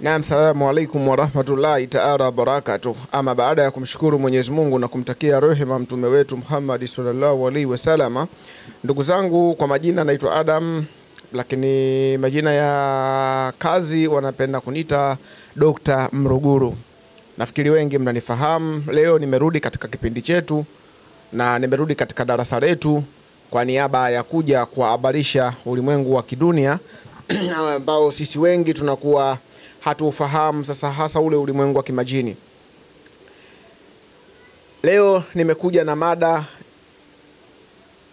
Naam, salamu alaikum warahmatullahi taala wabarakatuh. Ama baada ya kumshukuru Mwenyezi Mungu na kumtakia rehema mtume wetu Muhammad sallallahu alaihi wasalama, ndugu zangu, kwa majina naitwa Adam, lakini majina ya kazi wanapenda kunita Dr. Mruguru. Nafikiri wengi mnanifahamu. Leo nimerudi katika kipindi chetu na nimerudi katika darasa letu kwa niaba ya kuja kuhabarisha ulimwengu wa kidunia ambao sisi wengi tunakuwa hatuufahamu, sasa hasa ule ulimwengu wa kimajini. Leo nimekuja na mada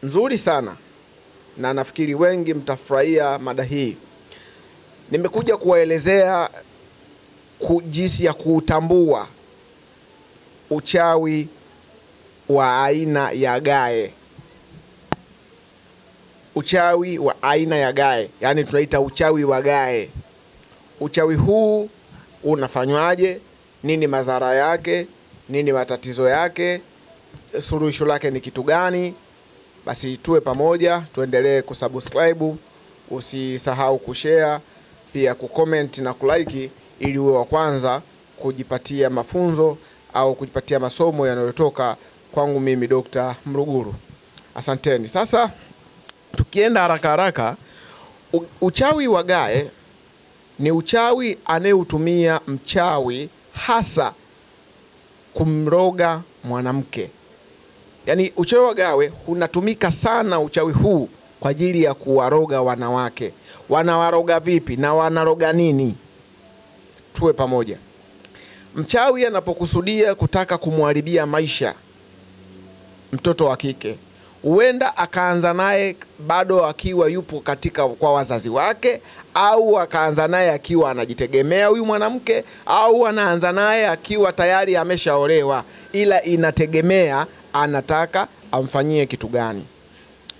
nzuri sana na nafikiri wengi mtafurahia mada hii. Nimekuja kuwaelezea ku- jinsi ya kuutambua uchawi wa aina ya gae. Uchawi wa aina ya gae, yaani tunaita uchawi wa gae. Uchawi huu unafanywaje? Nini madhara yake? Nini matatizo yake? Suluhisho lake ni kitu gani? Basi tuwe pamoja, tuendelee kusubscribe, usisahau kushare, pia kucomment na kulike, ili uwe wa kwanza kujipatia mafunzo au kujipatia masomo yanayotoka kwangu mimi Dr. Mruguru. Asanteni. Sasa tukienda haraka haraka, uchawi wa gae ni uchawi anayeutumia mchawi hasa kumroga mwanamke. Yaani uchawi wa gawe unatumika sana uchawi huu kwa ajili ya kuwaroga wanawake. Wanawaroga vipi na wanaroga nini? Tuwe pamoja. Mchawi anapokusudia kutaka kumharibia maisha mtoto wa kike, huenda akaanza naye bado akiwa yupo katika kwa wazazi wake, au akaanza naye akiwa anajitegemea huyu mwanamke, au anaanza naye akiwa tayari ameshaolewa, ila inategemea anataka amfanyie kitu gani.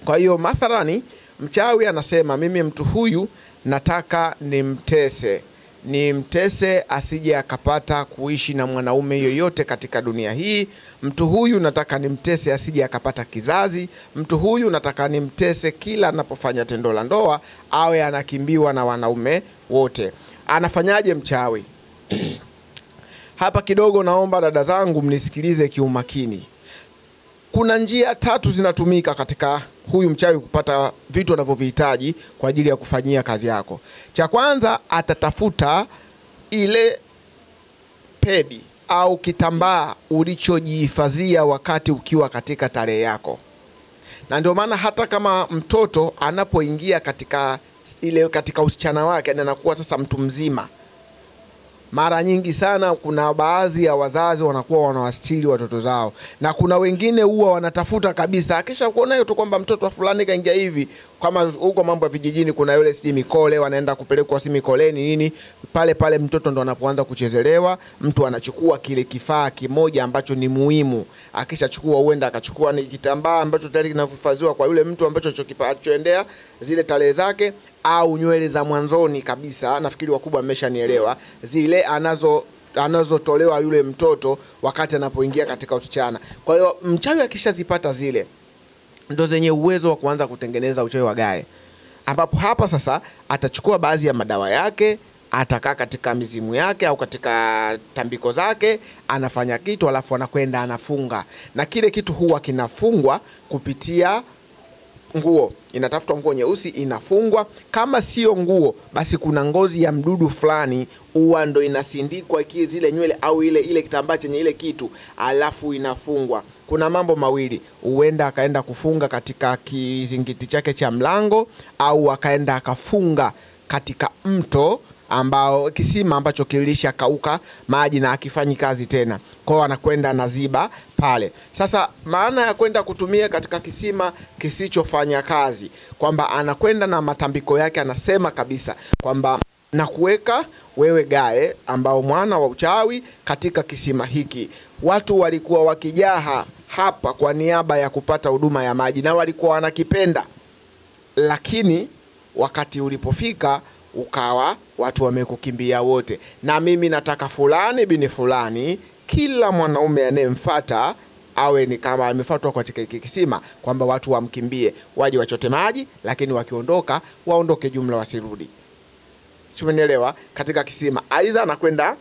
Kwa hiyo mathalani, mchawi anasema mimi mtu huyu nataka nimtese, nimtese asije akapata kuishi na mwanaume yoyote katika dunia hii. Mtu huyu nataka ni mtese asije akapata kizazi. Mtu huyu nataka ni mtese kila anapofanya tendo la ndoa awe anakimbiwa na wanaume wote. Anafanyaje mchawi? Hapa kidogo naomba dada zangu mnisikilize kiumakini. Kuna njia tatu zinatumika katika huyu mchawi kupata vitu anavyovihitaji kwa ajili ya kufanyia kazi yako. Cha kwanza atatafuta ile pedi au kitambaa ulichojihifadhia wakati ukiwa katika tarehe yako, na ndio maana hata kama mtoto anapoingia katika ile katika usichana wake, anakuwa sasa mtu mzima mara nyingi sana kuna baadhi ya wazazi wanakuwa wanawastiri watoto zao, na kuna wengine huwa wanatafuta kabisa, akisha kuona hiyo tu kwamba mtoto fulani kaingia hivi, kama huko mambo ya vijijini, kuna yule si mikole, wanaenda kupelekwa si mikoleni nini, pale pale mtoto ndo anapoanza kuchezelewa. Mtu anachukua kile kifaa kimoja ambacho ni muhimu, akishachukua huenda akachukua ni kitambaa ambacho tayari kinahifadhiwa kwa yule mtu ambacho choendea zile tarehe zake au nywele za mwanzoni kabisa. Nafikiri wakubwa mmeshanielewa, zile anazo anazotolewa yule mtoto wakati anapoingia katika usichana. Kwa hiyo mchawi akishazipata zile ndo zenye uwezo wa kuanza kutengeneza uchawi wa gae, ambapo hapa sasa atachukua baadhi ya madawa yake, atakaa katika mizimu yake au katika tambiko zake, anafanya kitu alafu anakwenda anafunga, na kile kitu huwa kinafungwa kupitia nguo inatafutwa nguo nyeusi inafungwa. Kama sio nguo, basi kuna ngozi ya mdudu fulani huwa ndo inasindikwa zile nywele au ile ile kitambaa chenye ile kitu, alafu inafungwa. Kuna mambo mawili, huenda akaenda kufunga katika kizingiti chake cha mlango, au akaenda akafunga katika mto ambao kisima ambacho kilisha kauka maji na akifanyi kazi tena, kwao anakwenda anaziba pale. Sasa maana ya kwenda kutumia katika kisima kisichofanya kazi, kwamba anakwenda na matambiko yake, anasema kabisa kwamba na kuweka wewe gae, ambao mwana wa uchawi katika kisima hiki. Watu walikuwa wakijaha hapa kwa niaba ya kupata huduma ya maji na walikuwa wanakipenda lakini wakati ulipofika ukawa watu wamekukimbia wote, na mimi nataka fulani bini fulani, kila mwanaume anayemfata awe ni kama amefatwa katika hiki kisima, kwamba watu wamkimbie, waje wachote maji, lakini wakiondoka waondoke jumla, wasirudi. Simenielewa? katika kisima, aidha anakwenda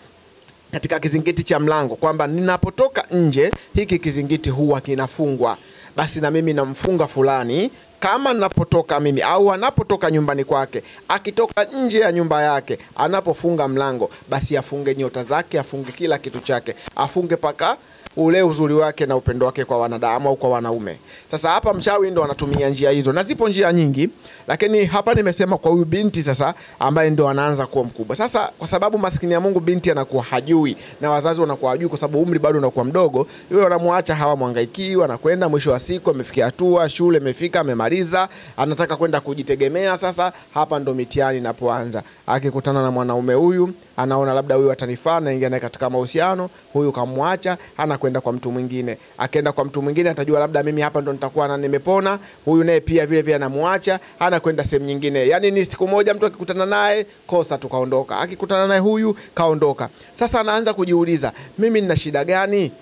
katika kizingiti cha mlango, kwamba ninapotoka nje hiki kizingiti huwa kinafungwa, basi na mimi namfunga fulani kama napotoka mimi au anapotoka nyumbani kwake, akitoka nje ya nyumba yake, anapofunga mlango, basi afunge nyota zake, afunge kila kitu chake, afunge paka ule uzuri wake na upendo wake kwa wanadamu au kwa wanaume. Sasa hapa mchawi ndo anatumia njia hizo, na zipo njia nyingi, lakini hapa nimesema kwa huyu binti sasa, ambaye ndo anaanza kuwa mkubwa sasa, kwa sababu maskini ya Mungu, binti anakuwa hajui na wazazi wanakuwa hajui, kwa sababu umri bado unakuwa mdogo, yule wanamwacha hawa mwangaikii, wanakwenda mwisho wa siku amefikia hatua, shule amefika amemaliza, anataka kwenda kujitegemea. Sasa hapa ndo mitihani inapoanza, akikutana na mwanaume huyu, anaona labda huyu atanifaa, naingia naye katika mahusiano, huyu kamwacha, ana kwenda kwa mtu mwingine. Akaenda kwa mtu mwingine, atajua labda mimi hapa ndo nitakuwa na nimepona. Huyu naye pia vile vile anamwacha, ana kwenda sehemu nyingine. Yani ni siku moja mtu akikutana naye kosa tu kaondoka, akikutana naye huyu kaondoka. Sasa anaanza kujiuliza, mimi nina shida gani?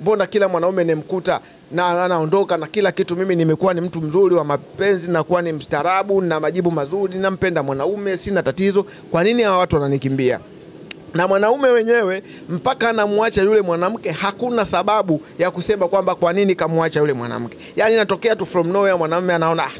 Mbona kila mwanaume nimkuta na anaondoka na kila kitu, mimi nimekuwa ni mtu mzuri wa mapenzi, nakuwa ni mstaarabu na majibu mazuri, nampenda mwanaume, sina tatizo. Kwa nini hawa watu wananikimbia? Na mwanaume wenyewe mpaka anamwacha yule mwanamke, hakuna sababu ya kusema kwamba kwa nini kamwacha yule mwanamke. Yani inatokea tu from nowhere, mwanamume anaona "Ah,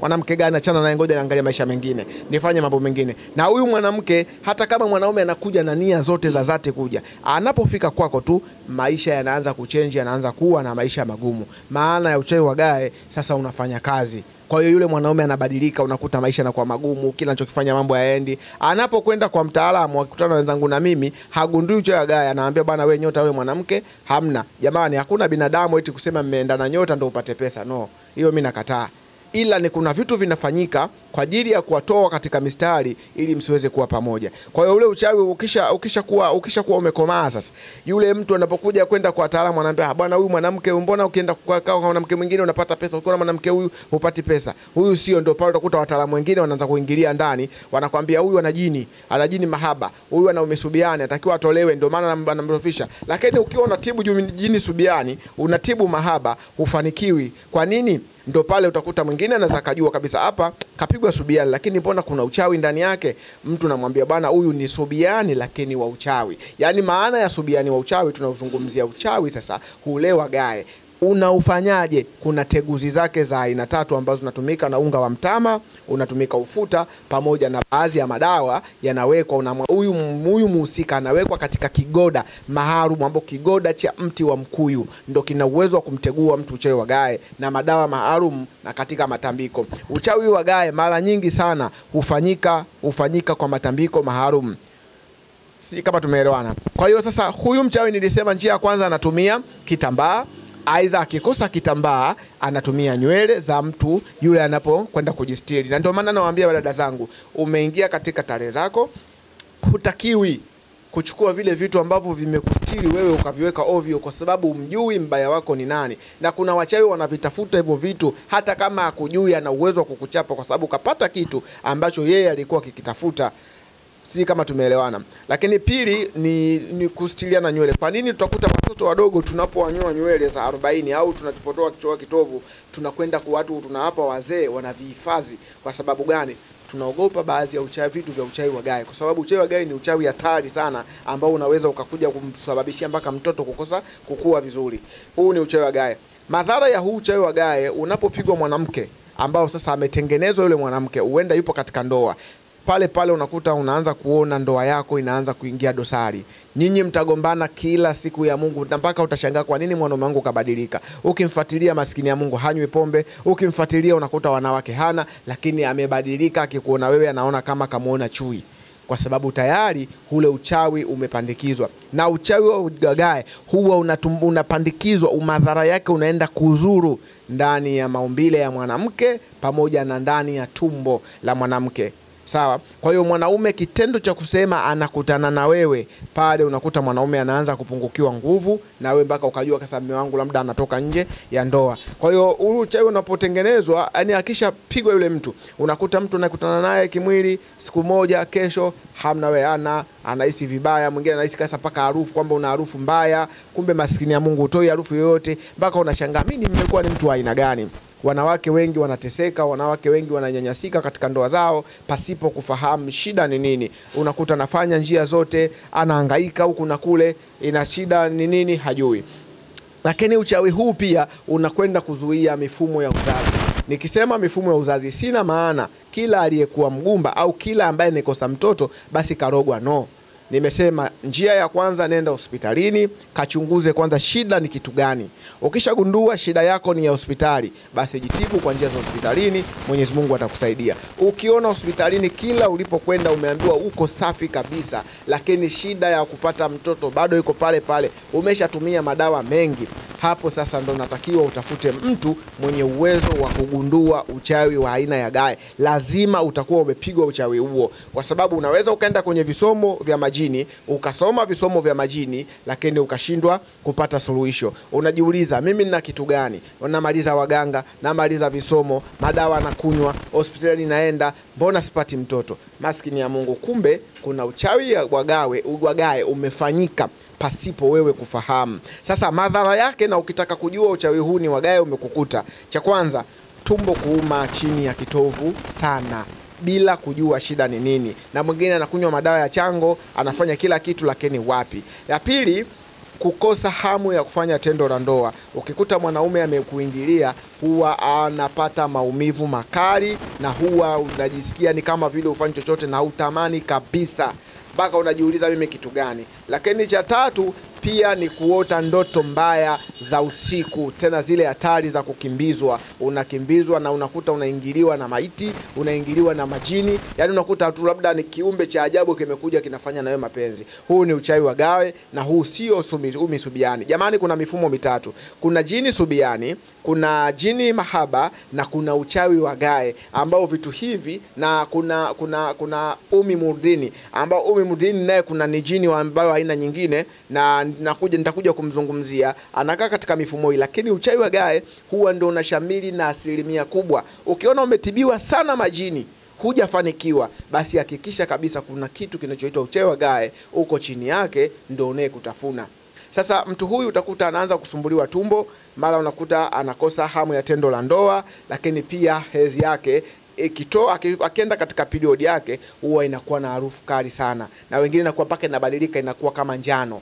mwanamke gani, achana naye, ngoja niangalie maisha mengine, nifanye mambo mengine. Na huyu mwanamke, hata kama mwanaume anakuja na nia zote za dhati kuja, anapofika kwako tu maisha yanaanza kuchenji, yanaanza kuwa na maisha magumu. Maana ya uchawi wa gae sasa unafanya kazi kwa hiyo yule mwanaume anabadilika, unakuta maisha yanakuwa magumu, kila anachokifanya mambo yaendi. Anapokwenda kwa mtaalamu, akikutana na wenzangu na mimi, hagundui cho ya gaya, anaambia bwana, wewe nyota yule mwanamke hamna. Jamani, hakuna binadamu eti kusema mmeenda na nyota ndio upate pesa. No, hiyo mimi nakataa ila ni kuna vitu vinafanyika kwa ajili ya kuwatoa katika mistari ili msiweze kuwa pamoja. Kwa hiyo ule uchawi ukisha ukisha kuwa ukisha kuwa umekomaa sasa, yule mtu anapokuja kwenda kwa wataalamu anaambia, "Ah, bwana, huyu mwanamke mbona ukienda kwa mwanamke mwingine unapata pesa, ukiona mwanamke huyu hupati pesa, huyu sio." Ndio pale utakuta wataalamu wengine wanaanza kuingilia ndani, wanakwambia huyu ana jini, ana jini mahaba, huyu ana umesubiani, atakiwa atolewe, ndio maana anamrofisha. Lakini ukiwa unatibu jini subiani, unatibu mahaba, hufanikiwi. Kwa nini? Ndo pale utakuta mwingine anaweza akajua kabisa hapa kapigwa subiani, lakini mbona kuna uchawi ndani yake. Mtu namwambia bwana, huyu ni subiani lakini wa uchawi. Yaani maana ya subiani wa uchawi, tunauzungumzia uchawi sasa, hulewa gae unaufanyaje? Kuna teguzi zake za aina tatu ambazo zinatumika na unga wa mtama, unatumika ufuta, pamoja na baadhi ya madawa yanawekwa. Huyu huyu muhusika anawekwa katika kigoda maalum, ambapo kigoda cha mti wa mkuyu ndo kina uwezo wa kumtegua mtu uchawi wa gae, na madawa maalum na katika matambiko. Uchawi wa gae mara nyingi sana hufanyika hufanyika kwa matambiko maalum si kama tumeelewana. Kwa hiyo sasa, huyu mchawi nilisema, njia ya kwanza anatumia kitambaa, aidha akikosa kitambaa anatumia nywele za mtu yule anapokwenda kujistiri. Na ndio maana nawaambia dada zangu, umeingia katika tarehe zako, hutakiwi kuchukua vile vitu ambavyo vimekustiri wewe ukaviweka ovyo, kwa sababu umjui mbaya wako ni nani. Na kuna wachawi wanavitafuta hivyo vitu, hata kama akujui ana uwezo wa kukuchapa kwa sababu kapata kitu ambacho yeye alikuwa akikitafuta si kama tumeelewana. Lakini pili ni, ni kustiliana nywele. Kwa nini tutakuta watoto wadogo tunapowanyoa nywele za 40 au tunapotoa kichwa kitovu tunakwenda kwa watu tunawapa wazee wanavihifadhi? Kwa sababu gani? Tunaogopa baadhi ya uchawi, vitu vya uchawi wa gai, kwa sababu uchawi wa gai ni uchawi hatari sana, ambao unaweza ukakuja kumsababishia mpaka mtoto kukosa kukua vizuri. Huu ni uchawi wa gae. Madhara ya huu uchawi wa gae, unapopigwa mwanamke ambao sasa ametengenezwa yule mwanamke, huenda yupo katika ndoa pale pale unakuta unaanza kuona ndoa yako inaanza kuingia dosari. Nyinyi mtagombana kila siku ya Mungu mpaka utashangaa kwa nini mwanaume wangu kabadilika. Ukimfuatilia maskini ya Mungu hanywi pombe, ukimfuatilia unakuta wanawake hana, lakini amebadilika. Akikuona wewe anaona kama kamuona chui, kwa sababu tayari ule uchawi umepandikizwa. Na uchawi wa ugagae huwa unapandikizwa, umadhara yake unaenda kuzuru ndani ya maumbile ya mwanamke pamoja na ndani ya tumbo la mwanamke. Sawa. Kwa hiyo mwanaume, kitendo cha kusema anakutana na wewe pale, unakuta mwanaume anaanza kupungukiwa nguvu, na wewe mpaka ukajua kasa mume wangu labda anatoka nje ya ndoa. Kwa hiyo huu uchawi unapotengenezwa, yani akishapigwa yule mtu, unakuta mtu anakutana naye kimwili, siku moja, kesho hamna wewe, ana anahisi vibaya, mwingine anahisi kasa paka harufu kwamba una harufu mbaya, kumbe maskini ya Mungu utoi harufu yoyote, mpaka unashangaa mimi nimekuwa ni mtu wa aina gani? Wanawake wengi wanateseka, wanawake wengi wananyanyasika katika ndoa zao pasipo kufahamu shida ni nini. Unakuta anafanya njia zote, anahangaika huku na kule, ina shida ni nini hajui. Lakini uchawi huu pia unakwenda kuzuia mifumo ya uzazi. Nikisema mifumo ya uzazi, sina maana kila aliyekuwa mgumba au kila ambaye nikosa mtoto basi karogwa, no. Nimesema njia ya kwanza, nenda hospitalini kachunguze kwanza shida ni kitu gani. Ukishagundua shida yako ni ya hospitali, basi jitibu kwa njia za hospitalini, Mwenyezi Mungu atakusaidia. Ukiona hospitalini kila ulipokwenda umeambiwa uko safi kabisa, lakini shida ya kupata mtoto bado iko pale pale, umeshatumia madawa mengi, hapo sasa ndo natakiwa utafute mtu mwenye uwezo wa kugundua uchawi wa aina ya gae. Lazima utakuwa umepigwa uchawi huo, kwa sababu unaweza ukaenda kwenye visomo vya majini ukasoma visomo vya majini, lakini ukashindwa kupata suluhisho. Unajiuliza, mimi nina kitu gani? Namaliza waganga, namaliza visomo, madawa nakunywa, hospitali naenda, mbona sipati mtoto? Maskini ya Mungu, kumbe kuna uchawi wagawe wagae umefanyika pasipo wewe kufahamu. Sasa madhara yake, na ukitaka kujua uchawi huu ni wagae umekukuta, cha kwanza, tumbo kuuma chini ya kitovu sana bila kujua shida ni nini, na mwingine anakunywa madawa ya chango, anafanya kila kitu, lakini wapi. Ya pili kukosa hamu ya kufanya tendo la ndoa. Ukikuta mwanaume amekuingilia, huwa anapata maumivu makali na huwa unajisikia ni kama vile ufanye chochote na utamani kabisa, mpaka unajiuliza mimi kitu gani. Lakini cha tatu pia ni kuota ndoto mbaya za usiku, tena zile hatari za kukimbizwa. Unakimbizwa na unakuta unaingiliwa na maiti, unaingiliwa na majini, yani unakuta tu labda ni kiumbe cha ajabu kimekuja kinafanya nawe mapenzi. Huu ni uchawi wa gawe, na huu sio sumi- umi subiani. Jamani, kuna mifumo mitatu: kuna jini subiani, kuna jini mahaba na kuna uchawi wa gae, ambao vitu hivi na kuna kuna kuna umi murdini, ambao umi murdini naye kuna ni jini ambayo haina nyingine na nakuja nitakuja kumzungumzia, anakaa katika mifumo hii, lakini uchawi wa gae huwa ndio unashamili na asilimia kubwa. Ukiona umetibiwa sana majini hujafanikiwa, basi hakikisha kabisa kuna kitu kinachoitwa uchawi wa gae uko chini yake, ndio unaye kutafuna. Sasa mtu huyu utakuta anaanza kusumbuliwa tumbo, mara unakuta anakosa hamu ya tendo la ndoa, lakini pia hezi yake ikitoa aki- akienda katika period yake huwa inakuwa na harufu kali sana, na wengine inakuwa mpaka inabadilika inakuwa kama njano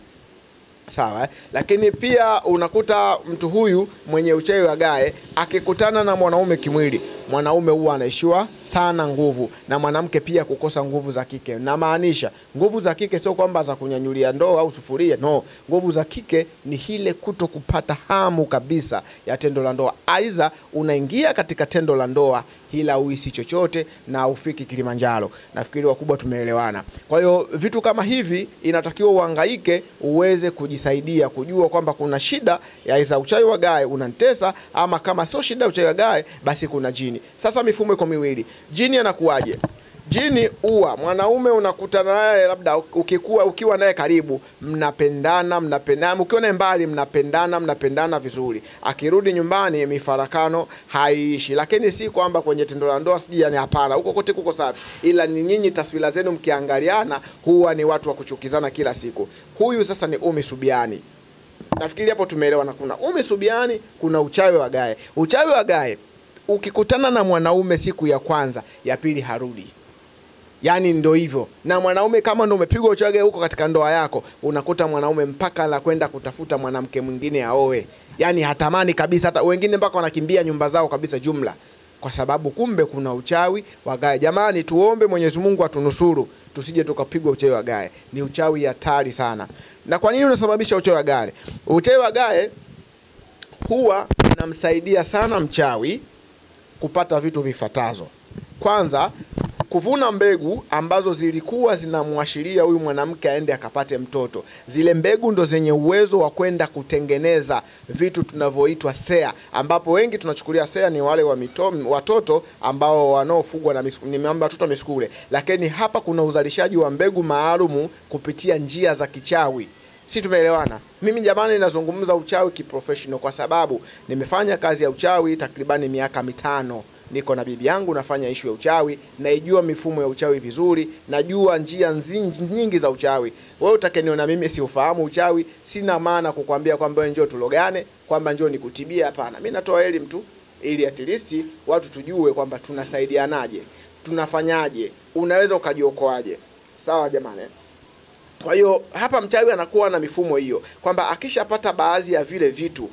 sawa eh? Lakini pia unakuta mtu huyu mwenye uchawi wa gae akikutana na mwanaume kimwili, mwanaume huwa anaishiwa sana nguvu, na mwanamke pia kukosa nguvu za kike. Namaanisha nguvu za kike sio kwamba za kunyanyulia ndoo au sufuria, no. Nguvu za kike ni hile kuto kupata hamu kabisa ya tendo la ndoa, aidha unaingia katika tendo la ndoa ila uisi chochote na ufiki Kilimanjaro. Nafikiri wakubwa tumeelewana. Kwa hiyo vitu kama hivi inatakiwa uhangaike uweze kujisaidia kujua kwamba kuna shida ya uchawi wa gae unantesa, ama kama sio shida ya uchawi wa gae basi kuna jini. Sasa mifumo iko miwili. Jini anakuwaje? Jini huwa mwanaume unakutana naye labda ukikuwa ukiwa naye karibu, mnapendana mnapendana, ukiwa naye mbali mnapendana mnapendana vizuri, akirudi nyumbani mifarakano haiishi. Lakini si kwamba kwenye tendo la ndoa sijui, yani hapana, huko kote kuko safi, ila ni nyinyi taswira zenu mkiangaliana, huwa ni watu wa kuchukizana kila siku. Huyu sasa ni umi subiani. Nafikiri hapo tumeelewana. Kuna umi subiani, kuna uchawi wa gae. Uchawi wa gae ukikutana na mwanaume siku ya kwanza, ya pili harudi Yaani ndo hivyo. Na mwanaume kama ndo umepigwa uchage huko katika ndoa yako, unakuta mwanaume mpaka anakwenda kutafuta mwanamke mwingine aoe. Yaani hatamani kabisa, hata wengine mpaka wanakimbia nyumba zao kabisa jumla, kwa sababu kumbe kuna uchawi wa gaya. Jamani, tuombe Mwenyezi Mungu atunusuru tusije tukapigwa uchawi wa gaya. Ni uchawi hatari sana. Na kwa nini unasababisha uchawi wa gaya? Uchawi wa gaya huwa unamsaidia sana mchawi kupata vitu vifatazo. Kwanza kuvuna mbegu ambazo zilikuwa zinamwashiria huyu mwanamke aende akapate mtoto. Zile mbegu ndo zenye uwezo wa kwenda kutengeneza vitu tunavyoitwa sea, ambapo wengi tunachukulia sea ni wale wa mito, watoto ambao wanaofugwa na misu- watoto misukule, lakini hapa kuna uzalishaji wa mbegu maalumu kupitia njia za kichawi. Si tumeelewana? Mimi jamani, nazungumza uchawi kiprofessional kwa sababu nimefanya kazi ya uchawi takribani miaka mitano niko na bibi yangu nafanya ishu ya uchawi, naijua mifumo ya uchawi vizuri, najua njia nyingi za uchawi. Wewe utakeniona mimi siufahamu uchawi, sina maana kukwambia kwamba wewe njoo tulogane, kwamba njoo nikutibia. Hapana, mimi natoa elimu tu ili at least watu tujue kwamba tunasaidianaje, tunafanyaje, unaweza ukajiokoaje. Sawa jamani. Kwa hiyo hapa mchawi anakuwa na mifumo hiyo kwamba akishapata baadhi ya vile vitu,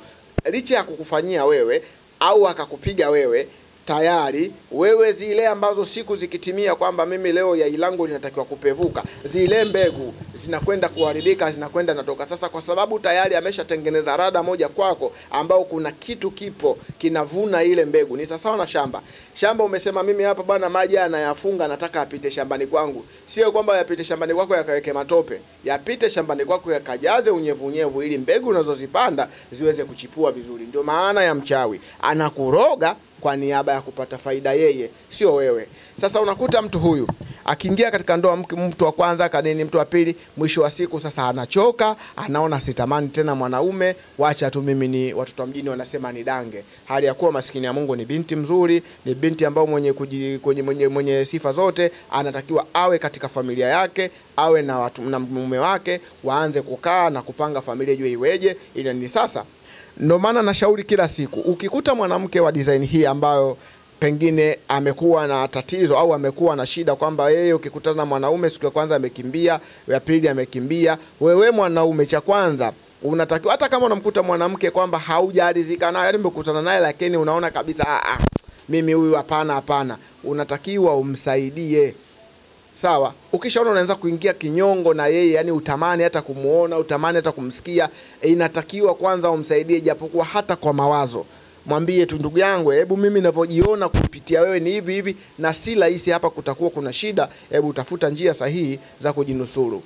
licha ya kukufanyia wewe au akakupiga wewe, tayari wewe zile ambazo siku zikitimia kwamba mimi leo yai langu linatakiwa kupevuka, zile mbegu zinakwenda kuharibika, zinakwenda natoka. Sasa kwa sababu tayari ameshatengeneza rada moja kwako, ambao kuna kitu kipo kinavuna ile mbegu. Ni sawasawa na shamba. Shamba umesema mimi hapa bwana, maji anayafunga, nataka apite shambani kwangu. Sio kwamba yapite shambani kwako yakaweke matope, yapite shambani kwako yakajaze unyevu unyevu, ili mbegu unazozipanda ziweze kuchipua vizuri. Ndio maana ya mchawi, anakuroga kwa niaba ya kupata faida yeye, sio wewe. Sasa unakuta mtu huyu akiingia katika ndoa, mtu wa kwanza kanini, mtu wa pili, mwisho wa siku sasa anachoka, anaona sitamani tena mwanaume, wacha tu mimi ni watoto wa mjini wanasema ni dange, hali ya kuwa maskini ya Mungu ni binti mzuri, ni binti ambayo mwenye, kuji, kwenye, mwenye, mwenye sifa zote, anatakiwa awe katika familia yake, awe na watu na mume wake, waanze kukaa na kupanga familia juu iweje, ili ni sasa. Ndio maana nashauri kila siku, ukikuta mwanamke wa design hii ambayo pengine amekuwa na tatizo au amekuwa na shida kwamba yeye ukikutana na mwanaume siku ya kwanza amekimbia, ya pili amekimbia, wewe mwanaume, cha kwanza unatakiwa hata kama unamkuta mwanamke kwamba haujaridhika naye, yani umekutana naye lakini unaona kabisa ah, ah, mimi huyu hapana, hapana, unatakiwa umsaidie. Sawa, ukishaona unaanza kuingia kinyongo na yeye, yani utamani hata kumuona, utamani hata kumsikia, inatakiwa kwanza umsaidie, japokuwa hata kwa mawazo. Mwambie tu ndugu yangu, hebu mimi ninavyojiona kupitia wewe ni hivi hivi, na si rahisi hapa, kutakuwa kuna shida, hebu utafuta njia sahihi za kujinusuru.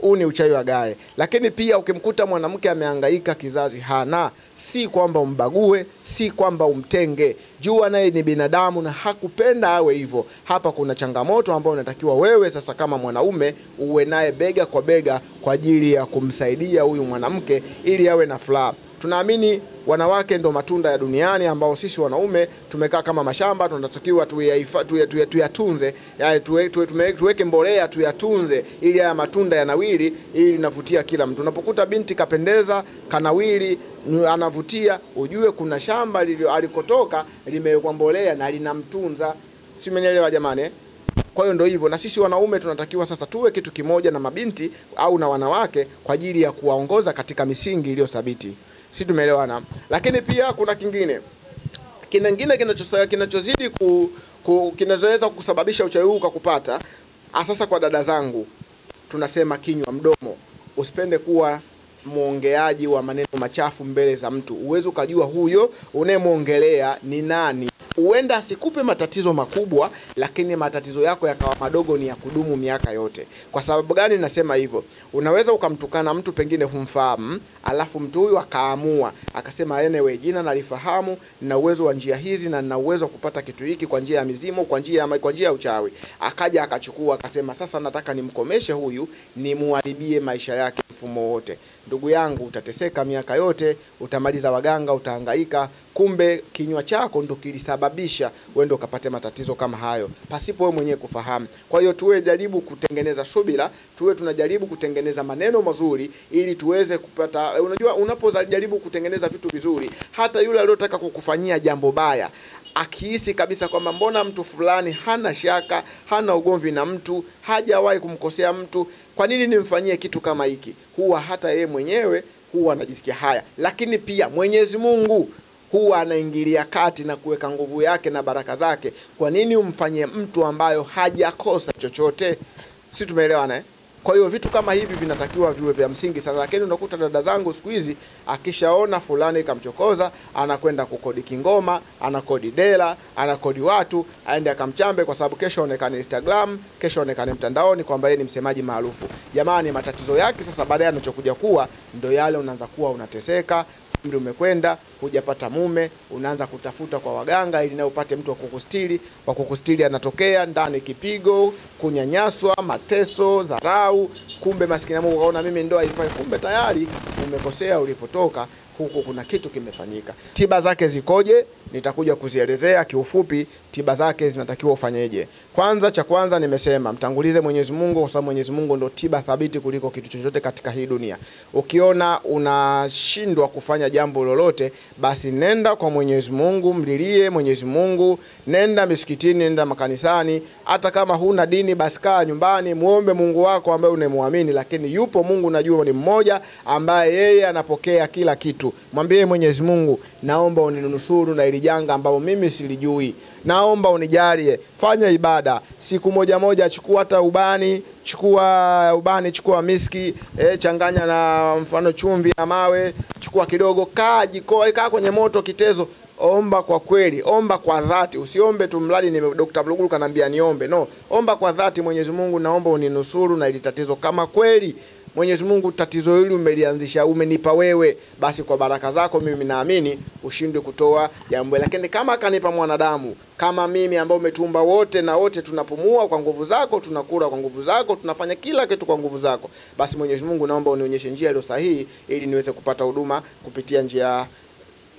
Huu ni uchawi wa gae. Lakini pia ukimkuta mwanamke amehangaika, kizazi hana, si kwamba umbague, si kwamba umtenge. Jua naye ni binadamu na hakupenda awe hivyo. Hapa kuna changamoto ambayo unatakiwa wewe sasa kama mwanaume uwe naye bega kwa bega kwa ajili ya kumsaidia huyu mwanamke ili awe na furaha. Tunaamini wanawake ndo matunda ya duniani ambao sisi wanaume tumekaa kama mashamba, tunatakiwa tuyatunze, tume- tuweke mbolea tuyatunze, ili haya matunda yanawili, ili linavutia kila mtu. Unapokuta binti kapendeza, kanawili, anavutia, ujue kuna shamba alikotoka limewekwa mbolea na linamtunza. Si umenielewa jamani? eh? Kwa hiyo ndio hivyo, na sisi wanaume tunatakiwa sasa tuwe kitu kimoja na mabinti au na wanawake kwa ajili ya kuwaongoza katika misingi iliyo thabiti. Si tumeelewana? Lakini pia kuna kingine kingine kinachozidi ku, ku, kinazoweza kusababisha uchawi huu ukakupata, sasa kwa dada zangu tunasema kinywa mdomo. Usipende kuwa mwongeaji wa maneno machafu mbele za mtu. Uwezi ukajua huyo unayemwongelea ni nani. Huenda asikupe matatizo makubwa, lakini matatizo yako yakawa madogo, ni ya kudumu miaka yote. Kwa sababu gani nasema hivyo? Unaweza ukamtukana mtu pengine humfahamu, alafu mtu huyu akaamua akasema, anyway, jina nalifahamu, nina uwezo wa njia hizi na nina uwezo wa kupata kitu hiki kwa njia ya mizimu, kwa njia ya kwa njia ya uchawi. Akaja akachukua akasema, sasa nataka nimkomeshe huyu, nimuharibie maisha yake mfumo wote. Ndugu yangu, utateseka miaka yote, utamaliza waganga, utahangaika. Kumbe kinywa chako ndo kilisababisha wewe ndo ukapate matatizo kama hayo pasipo wewe mwenyewe kufahamu. Kwa hiyo tuwe jaribu kutengeneza subira, tuwe tunajaribu kutengeneza maneno mazuri ili tuweze kupata. Unajua, unapojaribu kutengeneza vitu vizuri, hata yule aliyotaka kukufanyia jambo baya akihisi kabisa kwamba mbona mtu fulani hana shaka, hana ugomvi na mtu, hajawahi kumkosea mtu, kwa nini nimfanyie kitu kama hiki? Huwa hata yeye mwenyewe huwa anajisikia haya, lakini pia Mwenyezi Mungu huwa anaingilia kati na kuweka nguvu yake na baraka zake. Kwa nini umfanyie mtu ambayo hajakosa chochote? Si tumeelewana eh? Kwa hiyo vitu kama hivi vinatakiwa viwe vya msingi sana, lakini unakuta dada zangu siku hizi akishaona fulani kamchokoza, anakwenda kukodi kingoma, anakodi dela, anakodi watu, aende akamchambe, kwa sababu kesho aonekane Instagram, kesho aonekane mtandaoni kwamba yeye ni msemaji maarufu. Jamani, matatizo yake sasa baadaye anachokuja kuwa ndo yale, unaanza kuwa unateseka umri umekwenda, hujapata mume, unaanza kutafuta kwa waganga ili naye upate mtu wa kukustiri. Wa kukustiri anatokea ndani, kipigo, kunyanyaswa, mateso, dharau. Kumbe maskini Mungu kaona mimi ndoa haifai, kumbe tayari umekosea ulipotoka, huku kuna kitu kimefanyika. Tiba zake zikoje? Nitakuja kuzielezea kiufupi. Tiba zake zinatakiwa ufanyeje? Kwanza, cha kwanza nimesema mtangulize Mwenyezi Mungu, kwa sababu Mwenyezi Mungu ndo tiba thabiti kuliko kitu chochote katika hii dunia. Ukiona unashindwa kufanya jambo lolote, basi nenda kwa Mwenyezi Mungu, mlilie Mwenyezi Mungu, nenda misikitini, nenda makanisani. Hata kama huna dini, basi kaa nyumbani, muombe Mungu wako ambaye unamwamini, lakini yupo Mungu, najua ni mmoja ambaye yeye anapokea kila kitu. Mwambie Mwenyezi Mungu, naomba uninusuru na ili janga ambapo mimi silijui, naomba unijalie. Fanya ibada siku moja moja, chukua hata ubani, chukua ubani, chukua miski eh, changanya na mfano chumvi na mawe, chukua kidogo, kaa jiko, kaa kwenye moto kitezo Omba kwa kweli, omba kwa dhati, usiombe tu mradi ni Dr. Mluguru kanambia niombe. No, omba kwa dhati, Mwenyezi Mungu, naomba uninusuru na ili tatizo. Kama kweli Mwenyezi Mungu tatizo hili umelianzisha, umenipa wewe, basi kwa baraka zako mimi naamini ushindwe kutoa jambo. Lakini kama akanipa mwanadamu kama mimi ambao umetumba wote na wote tunapumua kwa nguvu zako, tunakula kwa nguvu zako, tunafanya kila kitu kwa nguvu zako, basi Mwenyezi Mungu, naomba unionyeshe njia iliyo sahihi ili niweze kupata huduma kupitia njia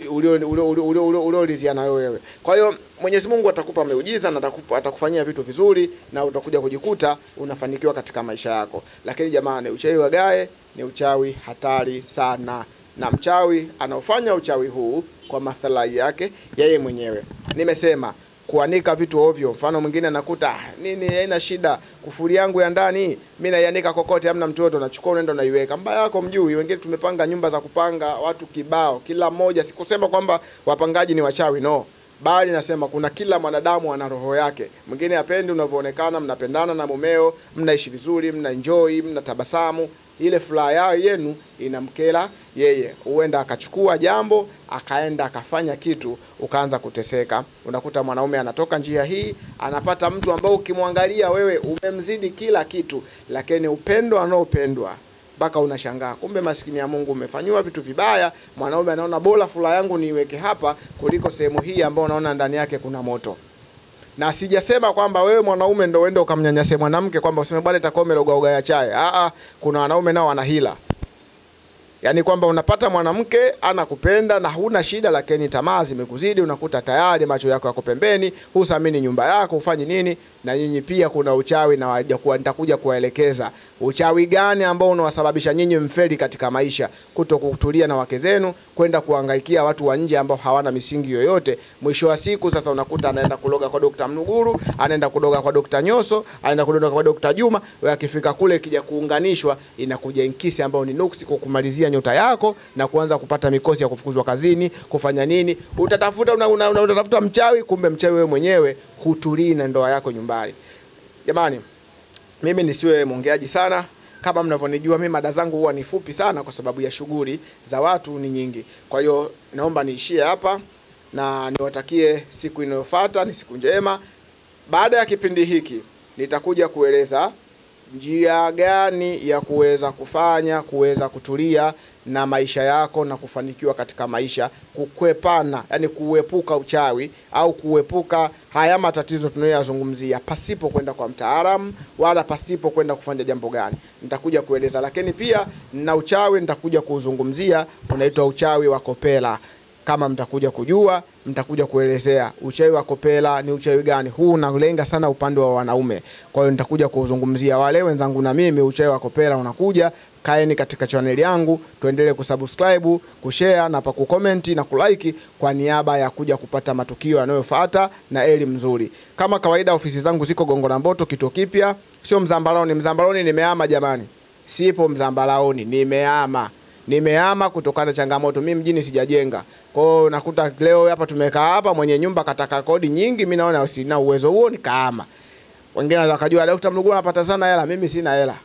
uliolizia nayo wewe. Kwa hiyo Mwenyezi Mungu atakupa miujiza na atakufanyia vitu vizuri na utakuja kujikuta unafanikiwa katika maisha yako. Lakini jamani, uchawi wa gae ni uchawi hatari sana, na mchawi anaofanya uchawi huu kwa maslahi yake yeye mwenyewe. Nimesema kuanika vitu ovyo. Mfano mwingine anakuta "Ah, nini, haina shida, kufuri yangu ya ndani mimi naianika kokote, hamna yote, unachukua unaenda unaiweka. Mbaya yako mjui. Wengine tumepanga nyumba za kupanga watu kibao, kila mmoja. Sikusema kwamba wapangaji ni wachawi, no, bali nasema kuna kila mwanadamu ana roho yake. Mwingine apendi unavyoonekana, mnapendana na mumeo, mnaishi vizuri, mna enjoy, mna tabasamu ile furaha yao yenu inamkela yeye, huenda akachukua jambo akaenda akafanya kitu, ukaanza kuteseka. Unakuta mwanaume anatoka njia hii, anapata mtu ambao ukimwangalia wewe umemzidi kila kitu, lakini upendo anaopendwa mpaka unashangaa, kumbe maskini ya Mungu umefanyiwa vitu vibaya. Mwanaume anaona bora furaha yangu niiweke hapa kuliko sehemu hii ambayo unaona ndani yake kuna moto na sijasema kwamba wewe mwanaume ndo uende ukamnyanyase mwanamke kwamba useme bwana itakuwa umeroga uga ya chai. Ah, kuna wanaume nao wana hila. Yaani kwamba unapata mwanamke anakupenda na huna shida, lakini tamaa zimekuzidi, unakuta tayari macho yako yako pembeni, husamini nyumba yako, hufanyi nini. Na nyinyi pia kuna uchawi na wajakuwa, nitakuja kuwaelekeza uchawi gani ambao unawasababisha nyinyi mfeli katika maisha, kuto kutulia na wake zenu, kwenda kuangaikia watu wa nje ambao hawana misingi yoyote. Mwisho wa siku sasa unakuta anaenda kuloga kwa Dr. Mnuguru, anaenda kuloga kwa Dr. Nyoso, anaenda kuloga kwa Dr. Juma, wewe akifika kule kija kuunganishwa inakuja inkisi ambao ni nuksi kwa kumalizia nyota yako na kuanza kupata mikosi ya kufukuzwa kazini, kufanya nini? Utatafuta una, una, una, utatafuta mchawi, kumbe mchawi wewe mwenyewe hutulii na ndoa yako nyumbani. Jamani, mimi nisiwe mwongeaji sana. Kama mnavyonijua mimi mada zangu huwa ni fupi sana, kwa sababu ya shughuli za watu ni nyingi. Kwa hiyo naomba niishie hapa na niwatakie siku inayofuata ni siku njema. Baada ya kipindi hiki nitakuja kueleza njia gani ya kuweza kufanya kuweza kutulia na maisha yako na kufanikiwa katika maisha, kukwepana, yani kuepuka uchawi au kuepuka haya matatizo tunayoyazungumzia, pasipo kwenda kwa mtaalamu wala pasipo kwenda kufanya jambo gani, nitakuja kueleza. Lakini pia na uchawi nitakuja kuuzungumzia, unaitwa uchawi wa kopela kama mtakuja kujua, mtakuja kuelezea uchawi wa kopela ni uchawi gani. Huu unalenga sana upande wa wanaume, kwa hiyo nitakuja kuzungumzia wale wenzangu na mimi. Uchawi wa kopela unakuja, kaeni katika chaneli yangu, tuendelee kusubscribe, kushare na pa kucomment na kulike, kwa niaba ya kuja kupata matukio yanayofuata na elimu nzuri. Kama kawaida, ofisi zangu ziko Gongo la Mboto, kituo kipya, sio Mzambalaoni. Mzambalaoni nimeama jamani, sipo Mzambalaoni, nimeama nimeama kutokana na changamoto. Mimi mjini sijajenga, kwa hiyo nakuta leo hapa tumekaa hapa, mwenye nyumba kataka kodi nyingi, mimi naona sina uwezo huo, nikaama. Wengine wakajua Dr. Mluguru anapata sana hela, mimi sina hela.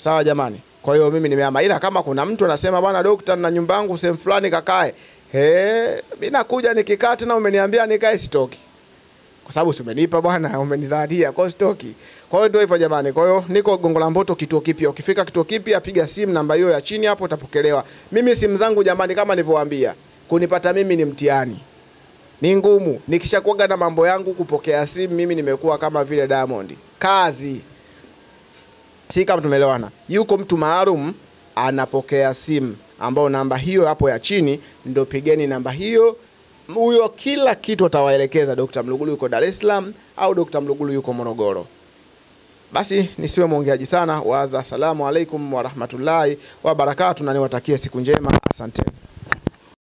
Sawa jamani, kwa hiyo mimi nimeama, ila kama kuna mtu anasema bwana dokta, na nyumba yangu sehemu fulani kakae, eh, mimi nakuja nikikaa, tena umeniambia nikae, sitoki kwa sababu si umenipa bwana, umenizawadia kwa sitoki. Kwa hiyo ndio hivyo jamani. Kwa hiyo niko Gongo la Mboto, kituo kipya. Ukifika kituo kipya, piga simu namba hiyo ya chini hapo, utapokelewa. Mimi simu zangu jamani, kama nilivyowaambia, kunipata mimi ni mtihani, ni ngumu. Nikishakuaga na mambo yangu, kupokea simu mimi nimekuwa kama vile Diamond, kazi si kama tumeelewana. Yuko mtu maalum anapokea simu, ambao namba hiyo hapo ya chini, ndio pigeni namba hiyo. Huyo kila kitu atawaelekeza. Dr. Mlugulu yuko Dar es Salaam au Dr. Mlugulu yuko Morogoro. Basi nisiwe mwongeaji sana, waza. Asalamu alaikum warahmatullahi wabarakatu, na niwatakie siku njema. Asanteni.